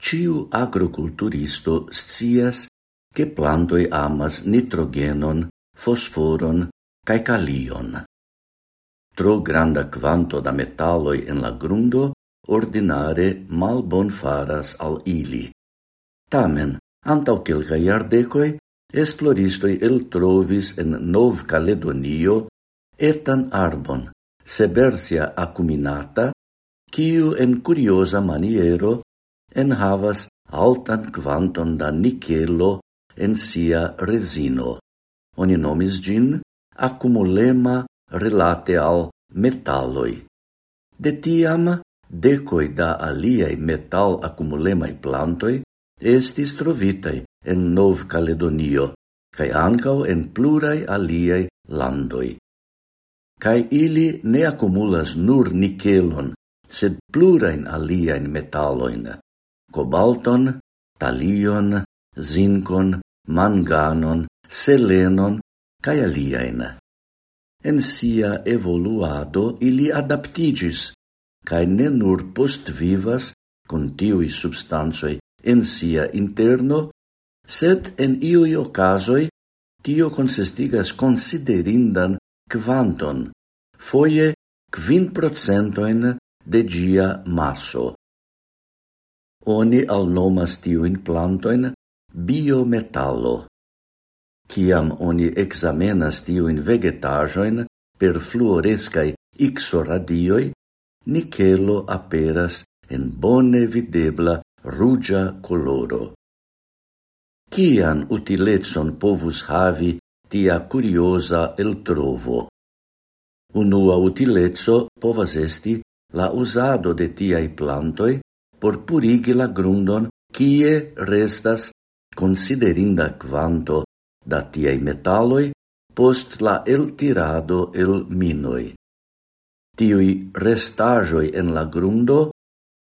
Ciu agroculturisto scias che plantoi amas nitrogenon, fosforon cae calion. Tro granda quanto da metalloi en la grundo ordinare mal bon faras al ili. Tamen, antau quelca iardecoi, esploristoi el trovis en Nov Caledonio etan arbon, sebersia acuminata, quiu en curiosa maniero en havas altan quanton da nicelo en sia resino. Oni nomis gin accumulema relate al metalloi. De tiam, decoi da aliei metal accumulemai plantoi estis trovitai en Nov Caledonio, cae ancau en plurai aliei landoi. Cae ili ne accumulas nur nikelon, sed plurain aliaen metaloin cobalton, talion, zinkon, manganon, selenon cae aliajn. En sia evoluado ili adaptigis cae ne nur postvivas con tiui substansoi en sia interno, sed en iui ocasoi tio consistigas considerindan quanton, foie quin procentoin de gia masso oni al nomas tiuin plantoin biometallo. Kiam oni examenas tiuin vegetajoin per fluorescai ixoradioi, nichelo nikelo aperas en bone videbla rugia coloro. Cian utilecon povus havi tia curiosa eltrovo? Unua utileco povas esti la usado de tiai plantoi por purigi la grundon kie restas considerinda quanto da tiei metalloi post la eltirado el minoi. Tiui restajoi en la grundo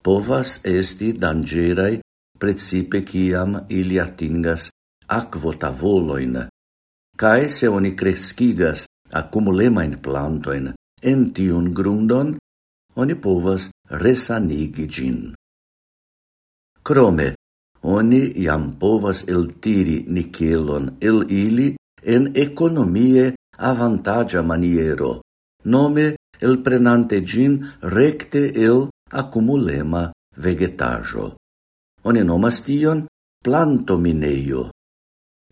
povas esti dangerai precipe ciam ili atingas aquotavoloin, cae se oni crescigas accumulemain plantoin en tiun grundon, oni povas resanigi gin. Crome, oni iam povas eltiri nikelon el ili en economie avantagia maniero, nome el prenante gin recte el accumulema vegetajo. Oni nomas tion planto mineio.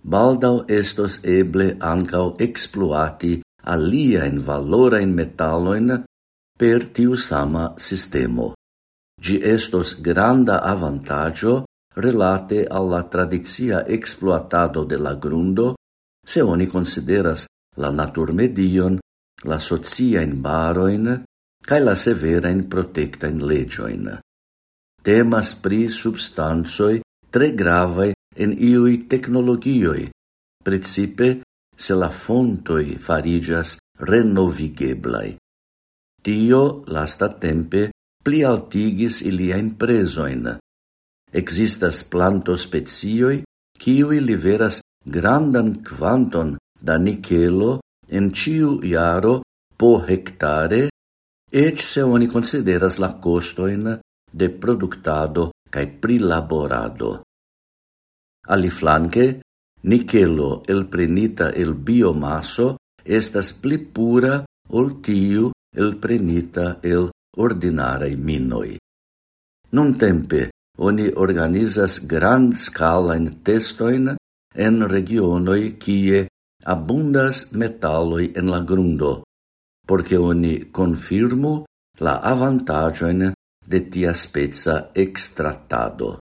Baldau estos eble ancau exploati alia in valora in metalloin per tiu sama sistemo. Gi estos granda avantaggio relate alla tradizia exploatado de la grundo se oni consideras la naturmedion, la sociain baroin, cae la severa in protecta in legioin. Temas pri substansoi tre gravae en iui technologioi, principe se la fontoi farigas renovigeblai. Tio lasta tempe pli altigis ilia impresoin. Existas planto specioi, kiui liveras grandan quanton da nichelo en ciu iaro po hectare, ec se oni consideras la costoin de productado cae prilaborado. Ali flanque, el prenita el biomaso estas pli pura ol tiu elprenita el ordinarei minoi. Nun tempe oni organizas grand scalain testoin en regionoi kie abundas metalloi en la grundo, porque oni confirmu la avantagioin de tia spezza extrattado.